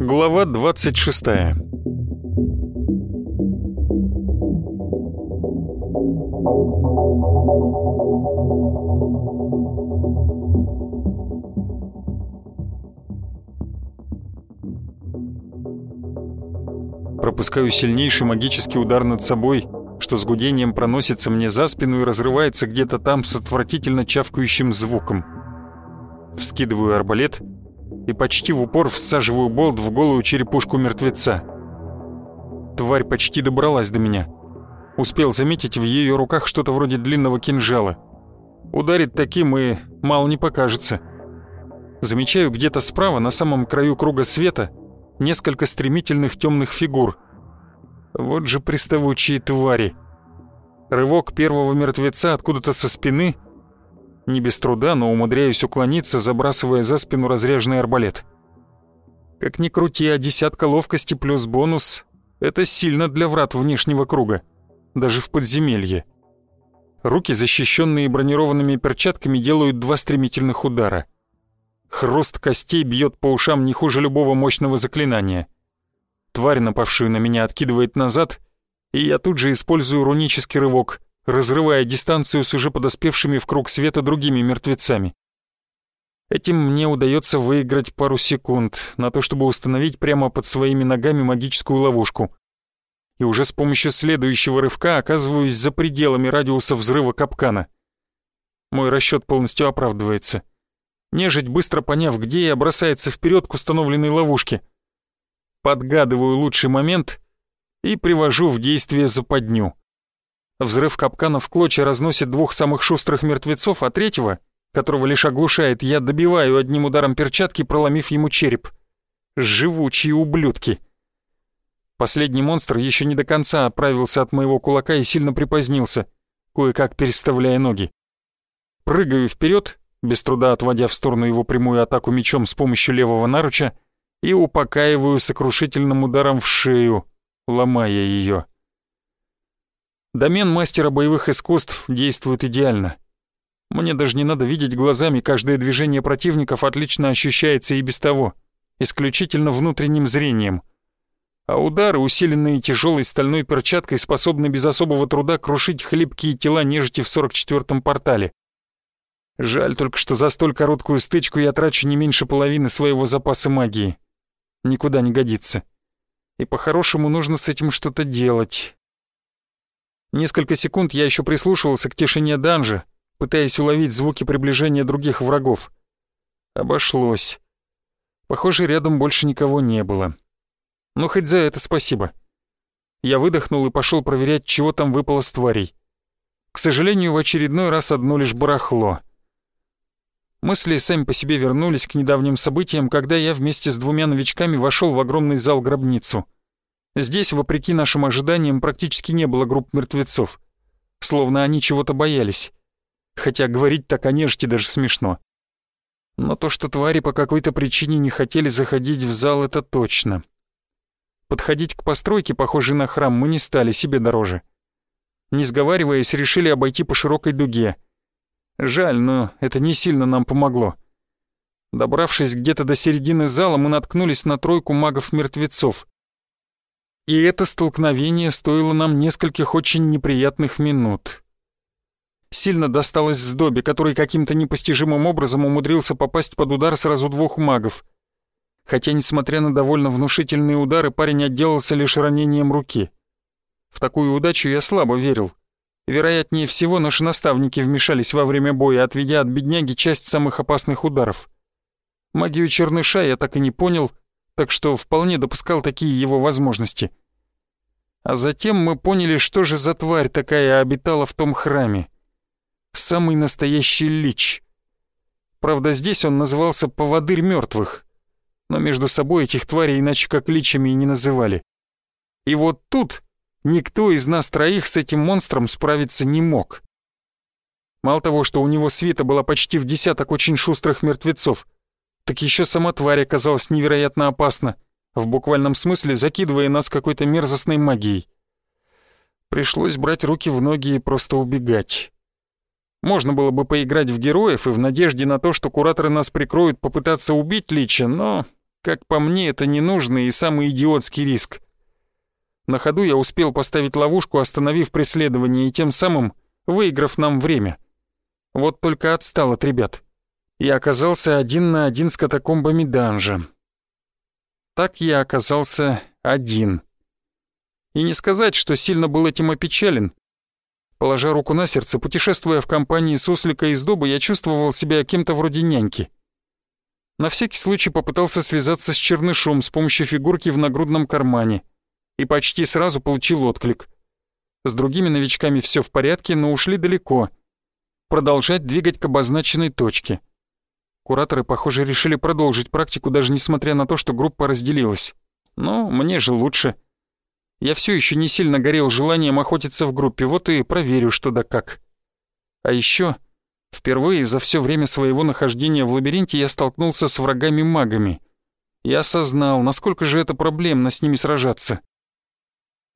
Глава 26 Пропускаю сильнейший магический удар над собой, что с гудением проносится мне за спину и разрывается где-то там с отвратительно чавкающим звуком. Вскидываю арбалет и почти в упор всаживаю болт в голую черепушку мертвеца. Тварь почти добралась до меня. Успел заметить в ее руках что-то вроде длинного кинжала. Ударит таким и мало не покажется. Замечаю где-то справа, на самом краю круга света, несколько стремительных темных фигур. Вот же приставучие твари. Рывок первого мертвеца откуда-то со спины. Не без труда, но умудряюсь уклониться, забрасывая за спину разряженный арбалет. Как ни крути, а десятка ловкости плюс бонус — это сильно для врат внешнего круга, даже в подземелье. Руки, защищенные бронированными перчатками, делают два стремительных удара. Хруст костей бьет по ушам не хуже любого мощного заклинания. Тварь, напавшую на меня, откидывает назад, и я тут же использую рунический рывок, разрывая дистанцию с уже подоспевшими в круг света другими мертвецами. Этим мне удается выиграть пару секунд на то, чтобы установить прямо под своими ногами магическую ловушку. И уже с помощью следующего рывка оказываюсь за пределами радиуса взрыва капкана. Мой расчет полностью оправдывается. Нежить, быстро поняв, где я, бросается вперед к установленной ловушке. Подгадываю лучший момент и привожу в действие западню. Взрыв капкана в клочья разносит двух самых шустрых мертвецов, а третьего, которого лишь оглушает, я добиваю одним ударом перчатки, проломив ему череп. Живучие ублюдки. Последний монстр еще не до конца оправился от моего кулака и сильно припозднился, кое-как переставляя ноги. Прыгаю вперед без труда отводя в сторону его прямую атаку мечом с помощью левого наруча, и упокаиваю сокрушительным ударом в шею, ломая ее. Домен мастера боевых искусств действует идеально. Мне даже не надо видеть глазами, каждое движение противников отлично ощущается и без того, исключительно внутренним зрением. А удары, усиленные тяжелой стальной перчаткой, способны без особого труда крушить хлипкие тела нежити в 44-м портале. Жаль только, что за столь короткую стычку я трачу не меньше половины своего запаса магии. Никуда не годится. И по-хорошему нужно с этим что-то делать. Несколько секунд я еще прислушивался к тишине данжа, пытаясь уловить звуки приближения других врагов. Обошлось. Похоже, рядом больше никого не было. Но хоть за это спасибо. Я выдохнул и пошел проверять, чего там выпало с тварей. К сожалению, в очередной раз одно лишь барахло — Мысли сами по себе вернулись к недавним событиям, когда я вместе с двумя новичками вошел в огромный зал-гробницу. Здесь, вопреки нашим ожиданиям, практически не было групп мертвецов. Словно они чего-то боялись. Хотя говорить так о нежити даже смешно. Но то, что твари по какой-то причине не хотели заходить в зал, это точно. Подходить к постройке, похожей на храм, мы не стали себе дороже. Не сговариваясь, решили обойти по широкой дуге — Жаль, но это не сильно нам помогло. Добравшись где-то до середины зала, мы наткнулись на тройку магов-мертвецов. И это столкновение стоило нам нескольких очень неприятных минут. Сильно досталось Сдобе, который каким-то непостижимым образом умудрился попасть под удар сразу двух магов. Хотя, несмотря на довольно внушительные удары, парень отделался лишь ранением руки. В такую удачу я слабо верил. Вероятнее всего, наши наставники вмешались во время боя, отведя от бедняги часть самых опасных ударов. Магию черныша я так и не понял, так что вполне допускал такие его возможности. А затем мы поняли, что же за тварь такая обитала в том храме. Самый настоящий лич. Правда, здесь он назывался «поводырь мертвых», но между собой этих тварей иначе как личами и не называли. И вот тут Никто из нас троих с этим монстром справиться не мог. Мало того, что у него свита была почти в десяток очень шустрых мертвецов, так еще сама тварь оказалась невероятно опасна, в буквальном смысле закидывая нас какой-то мерзостной магией. Пришлось брать руки в ноги и просто убегать. Можно было бы поиграть в героев и в надежде на то, что кураторы нас прикроют попытаться убить Лича, но, как по мне, это ненужный и самый идиотский риск. На ходу я успел поставить ловушку, остановив преследование и тем самым выиграв нам время. Вот только отстал от ребят. Я оказался один на один с катакомбами данжа. Так я оказался один. И не сказать, что сильно был этим опечален. Положа руку на сердце, путешествуя в компании суслика из дуба, я чувствовал себя кем-то вроде няньки. На всякий случай попытался связаться с чернышом с помощью фигурки в нагрудном кармане и почти сразу получил отклик. С другими новичками все в порядке, но ушли далеко. Продолжать двигать к обозначенной точке. Кураторы, похоже, решили продолжить практику, даже несмотря на то, что группа разделилась. Но мне же лучше. Я все еще не сильно горел желанием охотиться в группе, вот и проверю, что да как. А еще впервые за все время своего нахождения в лабиринте я столкнулся с врагами-магами. Я осознал, насколько же это проблемно с ними сражаться.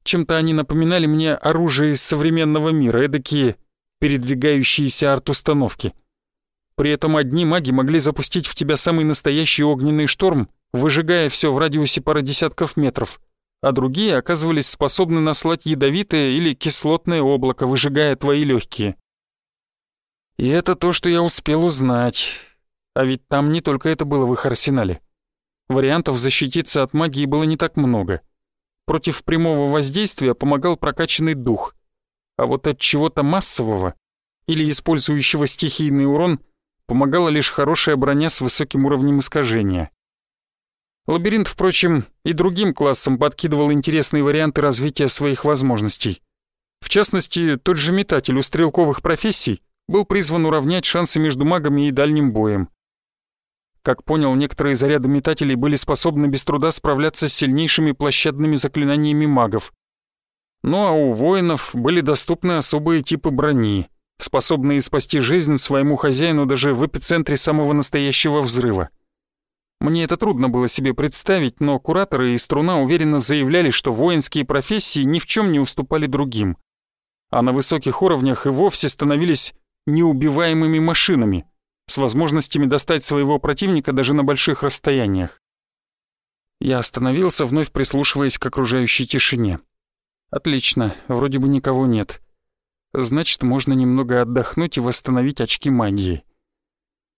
Чем-то они напоминали мне оружие из современного мира, эдакие передвигающиеся арт-установки. При этом одни маги могли запустить в тебя самый настоящий огненный шторм, выжигая все в радиусе пары десятков метров, а другие оказывались способны наслать ядовитое или кислотное облако, выжигая твои легкие. И это то, что я успел узнать. А ведь там не только это было в их арсенале. Вариантов защититься от магии было не так много — Против прямого воздействия помогал прокачанный дух, а вот от чего-то массового или использующего стихийный урон помогала лишь хорошая броня с высоким уровнем искажения. Лабиринт, впрочем, и другим классам подкидывал интересные варианты развития своих возможностей. В частности, тот же метатель у стрелковых профессий был призван уравнять шансы между магами и дальним боем. Как понял, некоторые заряды метателей были способны без труда справляться с сильнейшими площадными заклинаниями магов. Ну а у воинов были доступны особые типы брони, способные спасти жизнь своему хозяину даже в эпицентре самого настоящего взрыва. Мне это трудно было себе представить, но кураторы и струна уверенно заявляли, что воинские профессии ни в чем не уступали другим, а на высоких уровнях и вовсе становились неубиваемыми машинами — с возможностями достать своего противника даже на больших расстояниях. Я остановился, вновь прислушиваясь к окружающей тишине. Отлично, вроде бы никого нет. Значит, можно немного отдохнуть и восстановить очки магии.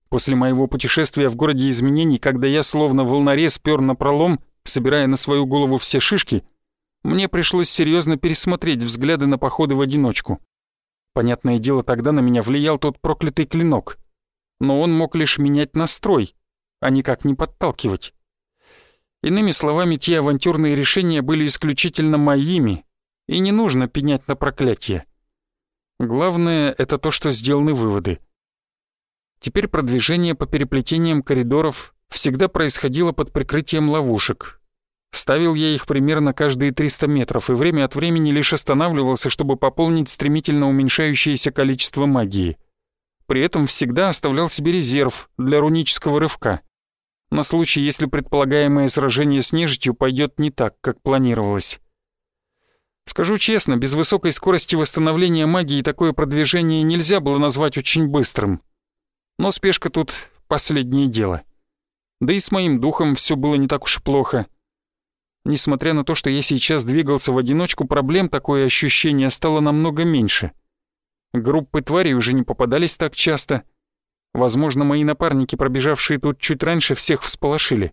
После моего путешествия в городе изменений, когда я словно волнорез пёр на пролом, собирая на свою голову все шишки, мне пришлось серьезно пересмотреть взгляды на походы в одиночку. Понятное дело, тогда на меня влиял тот проклятый клинок — но он мог лишь менять настрой, а никак не подталкивать. Иными словами, те авантюрные решения были исключительно моими, и не нужно пенять на проклятие. Главное — это то, что сделаны выводы. Теперь продвижение по переплетениям коридоров всегда происходило под прикрытием ловушек. Ставил я их примерно каждые 300 метров и время от времени лишь останавливался, чтобы пополнить стремительно уменьшающееся количество магии — при этом всегда оставлял себе резерв для рунического рывка. На случай, если предполагаемое сражение с нежитью пойдет не так, как планировалось. Скажу честно, без высокой скорости восстановления магии такое продвижение нельзя было назвать очень быстрым. Но спешка тут последнее дело. Да и с моим духом все было не так уж плохо. Несмотря на то, что я сейчас двигался в одиночку, проблем такое ощущение стало намного меньше — Группы тварей уже не попадались так часто. Возможно, мои напарники, пробежавшие тут чуть раньше, всех всполошили.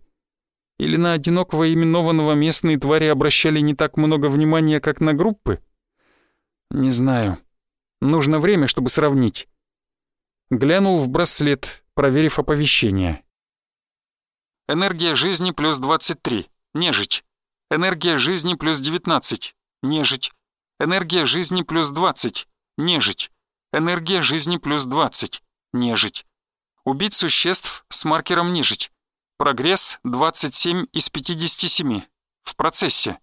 Или на одинокого именованного местные твари обращали не так много внимания, как на группы? Не знаю. Нужно время, чтобы сравнить. Глянул в браслет, проверив оповещение. Энергия жизни плюс 23. Нежить. Энергия жизни плюс 19. Нежить. Энергия жизни плюс 20. Нежить. Энергия жизни плюс 20. Нежить. Убить существ с маркером нежить. Прогресс 27 из 57. В процессе.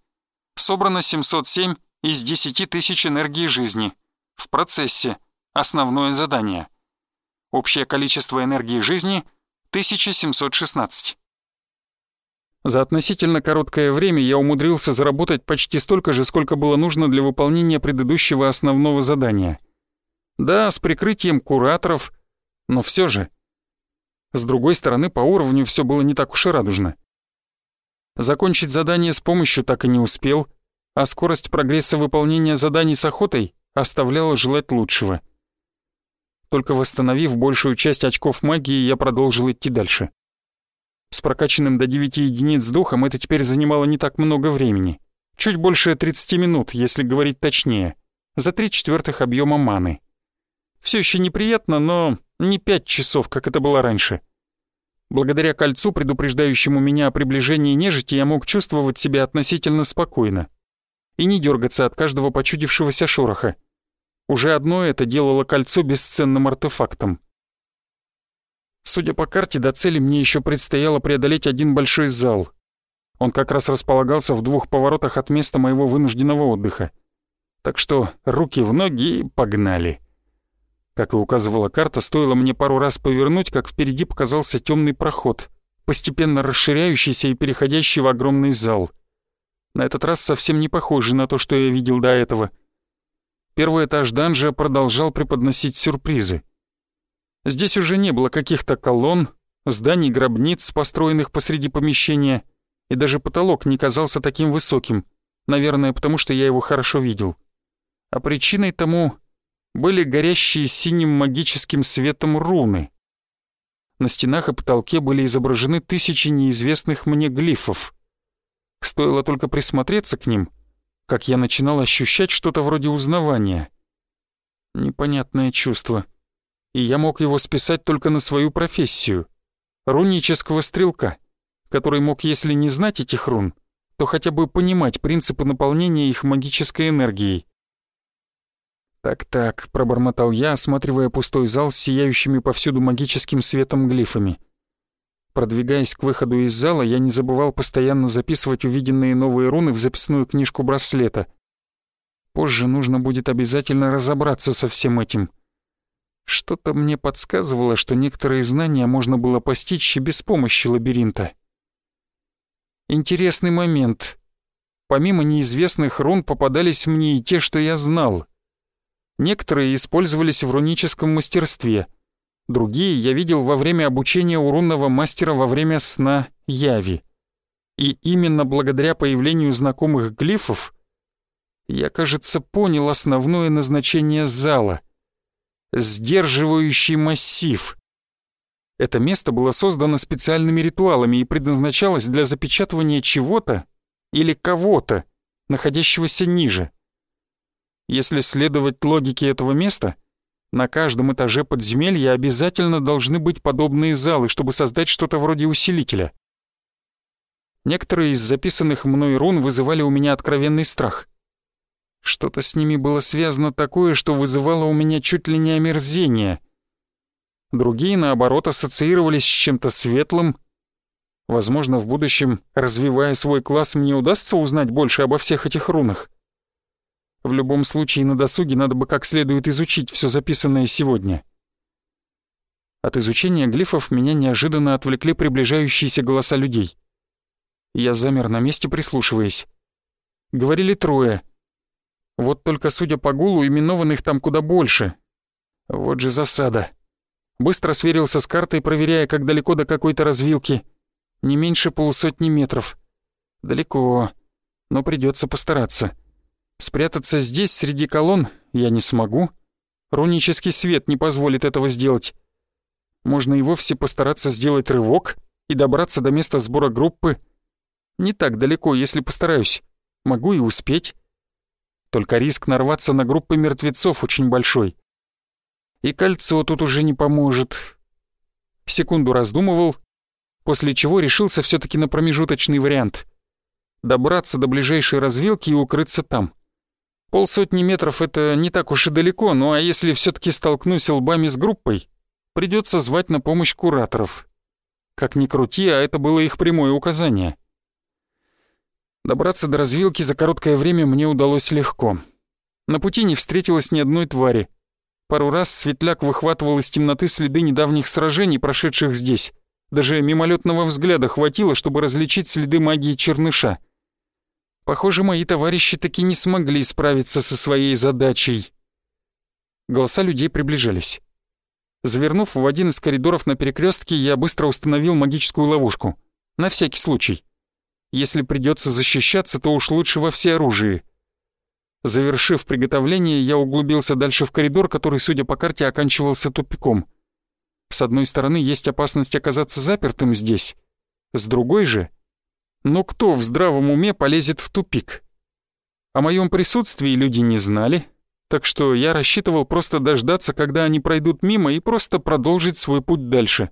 Собрано 707 из 10 тысяч энергии жизни. В процессе. Основное задание. Общее количество энергии жизни 1716. За относительно короткое время я умудрился заработать почти столько же, сколько было нужно для выполнения предыдущего основного задания. Да, с прикрытием кураторов, но все же. С другой стороны, по уровню все было не так уж и радужно. Закончить задание с помощью так и не успел, а скорость прогресса выполнения заданий с охотой оставляла желать лучшего. Только восстановив большую часть очков магии, я продолжил идти дальше. С прокачанным до 9 единиц духом это теперь занимало не так много времени. Чуть больше 30 минут, если говорить точнее. За три четвертых объема маны. Все еще неприятно, но не 5 часов, как это было раньше. Благодаря кольцу, предупреждающему меня о приближении нежити, я мог чувствовать себя относительно спокойно. И не дергаться от каждого почудившегося шороха. Уже одно это делало кольцо бесценным артефактом. Судя по карте, до цели мне еще предстояло преодолеть один большой зал. Он как раз располагался в двух поворотах от места моего вынужденного отдыха. Так что руки в ноги и погнали. Как и указывала карта, стоило мне пару раз повернуть, как впереди показался темный проход, постепенно расширяющийся и переходящий в огромный зал. На этот раз совсем не похожий на то, что я видел до этого. Первый этаж данжа продолжал преподносить сюрпризы. Здесь уже не было каких-то колонн, зданий гробниц, построенных посреди помещения, и даже потолок не казался таким высоким, наверное, потому что я его хорошо видел. А причиной тому были горящие синим магическим светом руны. На стенах и потолке были изображены тысячи неизвестных мне глифов. Стоило только присмотреться к ним, как я начинал ощущать что-то вроде узнавания. Непонятное чувство — и я мог его списать только на свою профессию — рунического стрелка, который мог, если не знать этих рун, то хотя бы понимать принципы наполнения их магической энергией. «Так-так», — пробормотал я, осматривая пустой зал с сияющими повсюду магическим светом глифами. Продвигаясь к выходу из зала, я не забывал постоянно записывать увиденные новые руны в записную книжку браслета. Позже нужно будет обязательно разобраться со всем этим — что-то мне подсказывало, что некоторые знания можно было постичь без помощи лабиринта. Интересный момент. Помимо неизвестных рун попадались мне и те, что я знал. Некоторые использовались в руническом мастерстве, другие я видел во время обучения у рунного мастера во время сна Яви. И именно благодаря появлению знакомых глифов я, кажется, понял основное назначение зала — сдерживающий массив. Это место было создано специальными ритуалами и предназначалось для запечатывания чего-то или кого-то, находящегося ниже. Если следовать логике этого места, на каждом этаже подземелья обязательно должны быть подобные залы, чтобы создать что-то вроде усилителя. Некоторые из записанных мной рун вызывали у меня откровенный страх. Что-то с ними было связано такое, что вызывало у меня чуть ли не омерзение. Другие, наоборот, ассоциировались с чем-то светлым. Возможно, в будущем, развивая свой класс, мне удастся узнать больше обо всех этих рунах. В любом случае, на досуге надо бы как следует изучить все записанное сегодня. От изучения глифов меня неожиданно отвлекли приближающиеся голоса людей. Я замер на месте, прислушиваясь. Говорили трое — вот только, судя по гулу, именованных там куда больше. Вот же засада. Быстро сверился с картой, проверяя, как далеко до какой-то развилки. Не меньше полусотни метров. Далеко, но придется постараться. Спрятаться здесь, среди колонн, я не смогу. Рунический свет не позволит этого сделать. Можно и вовсе постараться сделать рывок и добраться до места сбора группы. Не так далеко, если постараюсь. Могу и успеть. Только риск нарваться на группы мертвецов очень большой. И кольцо тут уже не поможет. Секунду раздумывал, после чего решился все таки на промежуточный вариант. Добраться до ближайшей развилки и укрыться там. Полсотни метров — это не так уж и далеко, ну а если все таки столкнусь лбами с группой, придется звать на помощь кураторов. Как ни крути, а это было их прямое указание. Добраться до развилки за короткое время мне удалось легко. На пути не встретилось ни одной твари. Пару раз светляк выхватывал из темноты следы недавних сражений, прошедших здесь, Даже мимолетного взгляда хватило, чтобы различить следы магии черныша. Похоже, мои товарищи таки не смогли справиться со своей задачей. Голоса людей приближались. Завернув в один из коридоров на перекрестке, я быстро установил магическую ловушку. На всякий случай. Если придется защищаться, то уж лучше во всеоружии. Завершив приготовление, я углубился дальше в коридор, который, судя по карте, оканчивался тупиком. С одной стороны, есть опасность оказаться запертым здесь. С другой же... Но кто в здравом уме полезет в тупик? О моем присутствии люди не знали, так что я рассчитывал просто дождаться, когда они пройдут мимо, и просто продолжить свой путь дальше.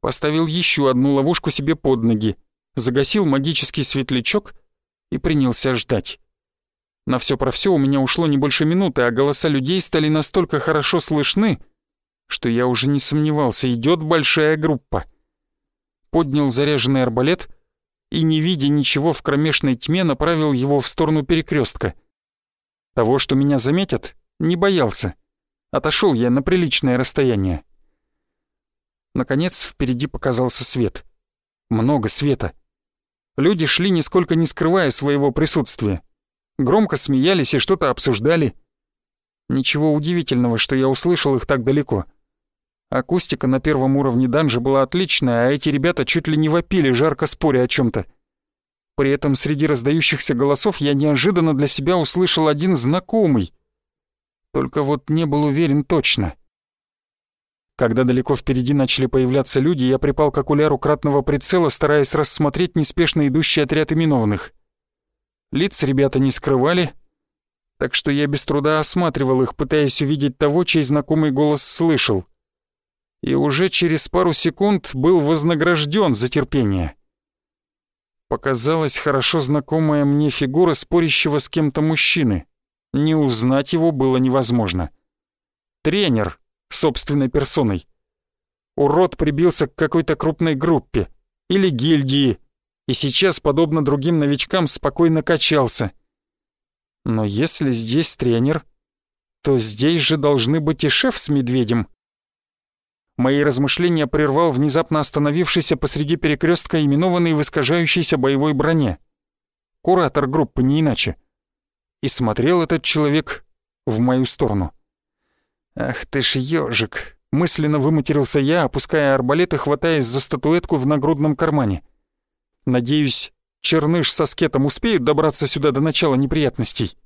Поставил еще одну ловушку себе под ноги, загасил магический светлячок и принялся ждать. На все про все у меня ушло не больше минуты, а голоса людей стали настолько хорошо слышны, что я уже не сомневался, идет большая группа. Поднял заряженный арбалет и, не видя ничего в кромешной тьме, направил его в сторону перекрестка. Того, что меня заметят, не боялся. Отошел я на приличное расстояние. Наконец, впереди показался свет. Много света. Люди шли, нисколько не скрывая своего присутствия громко смеялись и что-то обсуждали. Ничего удивительного, что я услышал их так далеко. Акустика на первом уровне данжа была отличная, а эти ребята чуть ли не вопили, жарко споря о чем то При этом среди раздающихся голосов я неожиданно для себя услышал один знакомый. Только вот не был уверен точно. Когда далеко впереди начали появляться люди, я припал к окуляру кратного прицела, стараясь рассмотреть неспешно идущий отряд именованных. Лиц ребята не скрывали, так что я без труда осматривал их, пытаясь увидеть того, чей знакомый голос слышал. И уже через пару секунд был вознагражден за терпение. Показалась хорошо знакомая мне фигура спорящего с кем-то мужчины. Не узнать его было невозможно. Тренер, собственной персоной. Урод прибился к какой-то крупной группе или гильдии, и сейчас, подобно другим новичкам, спокойно качался. Но если здесь тренер, то здесь же должны быть и шеф с медведем. Мои размышления прервал внезапно остановившийся посреди перекрестка именованный в искажающейся боевой броне. Куратор группы, не иначе. И смотрел этот человек в мою сторону. «Ах ты ж ёжик!» — мысленно выматерился я, опуская арбалет и хватаясь за статуэтку в нагрудном кармане. Надеюсь, Черныш со скетом успеют добраться сюда до начала неприятностей.